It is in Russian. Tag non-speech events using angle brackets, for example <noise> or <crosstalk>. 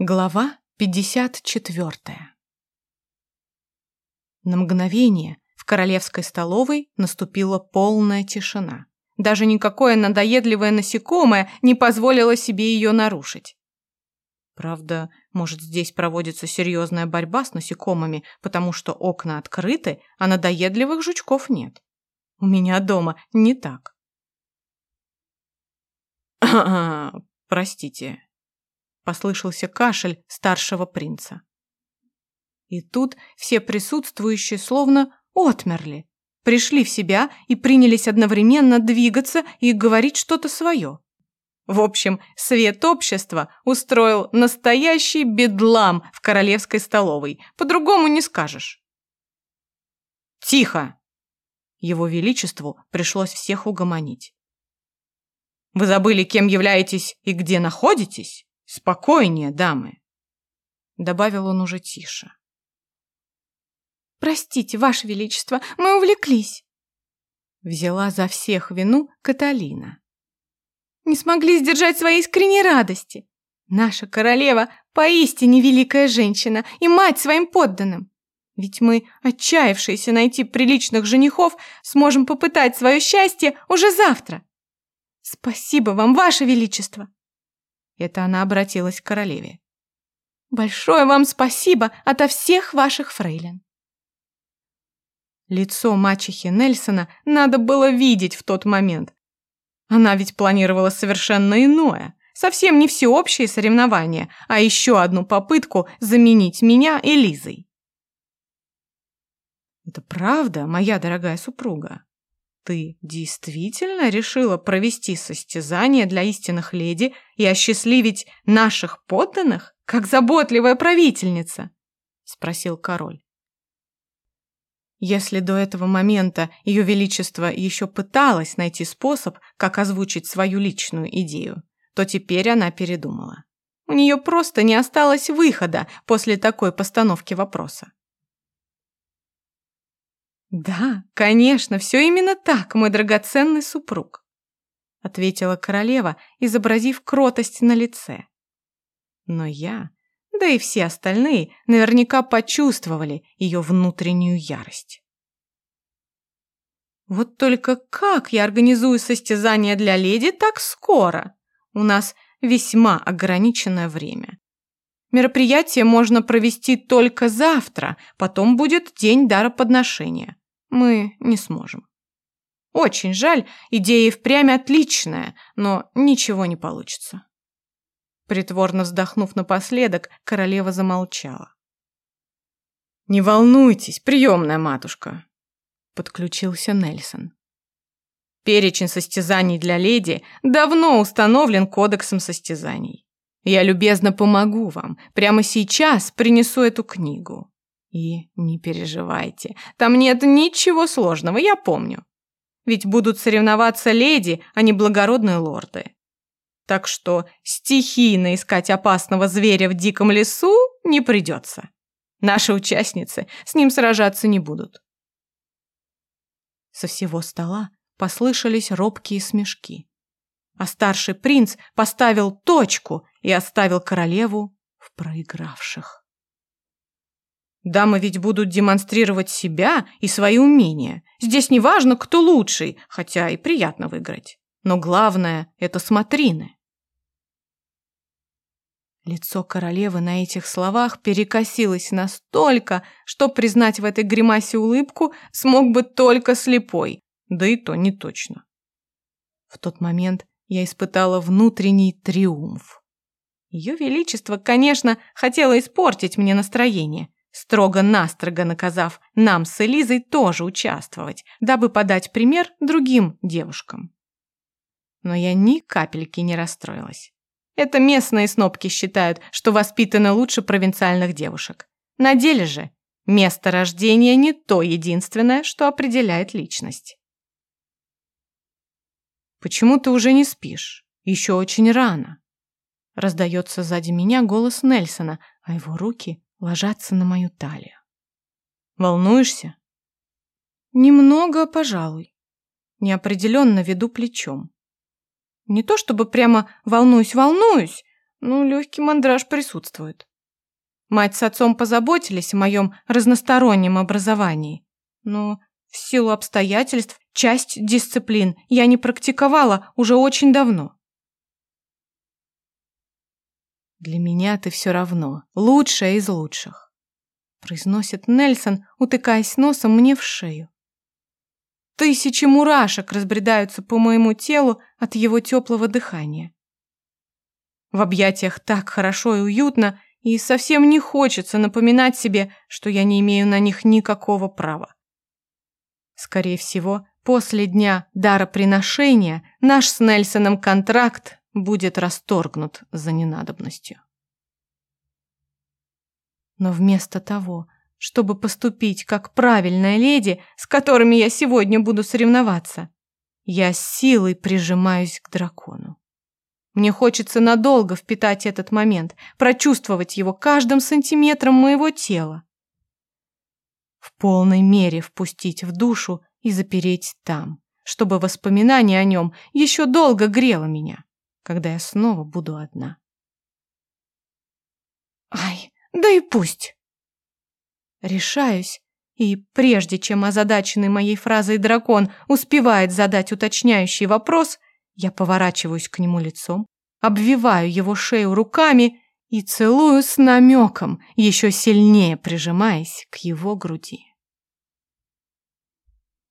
Глава 54 На мгновение в королевской столовой наступила полная тишина. Даже никакое надоедливое насекомое не позволило себе ее нарушить. Правда, может, здесь проводится серьезная борьба с насекомыми, потому что окна открыты, а надоедливых жучков нет. У меня дома не так. <clears throat> Простите, Послышался кашель старшего принца. И тут все присутствующие словно отмерли, пришли в себя и принялись одновременно двигаться и говорить что-то свое. В общем, свет общества устроил настоящий бедлам в королевской столовой. По-другому не скажешь. «Тихо!» Его Величеству пришлось всех угомонить. «Вы забыли, кем являетесь и где находитесь?» «Спокойнее, дамы!» Добавил он уже тише. «Простите, Ваше Величество, мы увлеклись!» Взяла за всех вину Каталина. «Не смогли сдержать своей искренней радости. Наша королева поистине великая женщина и мать своим подданным. Ведь мы, отчаявшиеся найти приличных женихов, сможем попытать свое счастье уже завтра. Спасибо вам, Ваше Величество!» Это она обратилась к королеве. «Большое вам спасибо ото всех ваших фрейлин!» Лицо мачехи Нельсона надо было видеть в тот момент. Она ведь планировала совершенно иное, совсем не всеобщие соревнования, а еще одну попытку заменить меня Элизой. «Это правда, моя дорогая супруга?» Ты действительно решила провести состязание для истинных леди и осчастливить наших подданных, как заботливая правительница? Спросил король. Если до этого момента Ее Величество еще пыталось найти способ, как озвучить свою личную идею, то теперь она передумала. У нее просто не осталось выхода после такой постановки вопроса. «Да, конечно, все именно так, мой драгоценный супруг», ответила королева, изобразив кротость на лице. Но я, да и все остальные, наверняка почувствовали ее внутреннюю ярость. Вот только как я организую состязание для леди так скоро? У нас весьма ограниченное время. Мероприятие можно провести только завтра, потом будет день дароподношения мы не сможем. Очень жаль, идея впрямь отличная, но ничего не получится. Притворно вздохнув напоследок, королева замолчала. «Не волнуйтесь, приемная матушка», — подключился Нельсон. «Перечень состязаний для леди давно установлен кодексом состязаний. Я любезно помогу вам, прямо сейчас принесу эту книгу. И не переживайте, там нет ничего сложного, я помню. Ведь будут соревноваться леди, а не благородные лорды. Так что стихийно искать опасного зверя в диком лесу не придется. Наши участницы с ним сражаться не будут. Со всего стола послышались робкие смешки. А старший принц поставил точку и оставил королеву в проигравших. Дамы ведь будут демонстрировать себя и свои умения. Здесь не важно, кто лучший, хотя и приятно выиграть. Но главное – это смотрины. Лицо королевы на этих словах перекосилось настолько, что признать в этой гримасе улыбку смог бы только слепой, да и то не точно. В тот момент я испытала внутренний триумф. Ее Величество, конечно, хотело испортить мне настроение, строго-настрого наказав нам с Элизой тоже участвовать, дабы подать пример другим девушкам. Но я ни капельки не расстроилась. Это местные снобки считают, что воспитаны лучше провинциальных девушек. На деле же место рождения не то единственное, что определяет личность. «Почему ты уже не спишь? Еще очень рано». Раздается сзади меня голос Нельсона, а его руки ложатся на мою талию. Волнуешься? Немного, пожалуй. Неопределенно веду плечом. Не то чтобы прямо волнуюсь-волнуюсь, ну, легкий мандраж присутствует. Мать с отцом позаботились о моем разностороннем образовании, но в силу обстоятельств часть дисциплин я не практиковала уже очень давно. «Для меня ты все равно лучшая из лучших», произносит Нельсон, утыкаясь носом мне в шею. Тысячи мурашек разбредаются по моему телу от его теплого дыхания. В объятиях так хорошо и уютно, и совсем не хочется напоминать себе, что я не имею на них никакого права. Скорее всего, после дня дароприношения наш с Нельсоном контракт будет расторгнут за ненадобностью. Но вместо того, чтобы поступить как правильная леди, с которыми я сегодня буду соревноваться, я силой прижимаюсь к дракону. Мне хочется надолго впитать этот момент, прочувствовать его каждым сантиметром моего тела. В полной мере впустить в душу и запереть там, чтобы воспоминание о нем еще долго грело меня, когда я снова буду одна. Ай, да и пусть. Решаюсь, и прежде чем озадаченный моей фразой дракон успевает задать уточняющий вопрос, я поворачиваюсь к нему лицом, обвиваю его шею руками и целую с намеком, еще сильнее прижимаясь к его груди.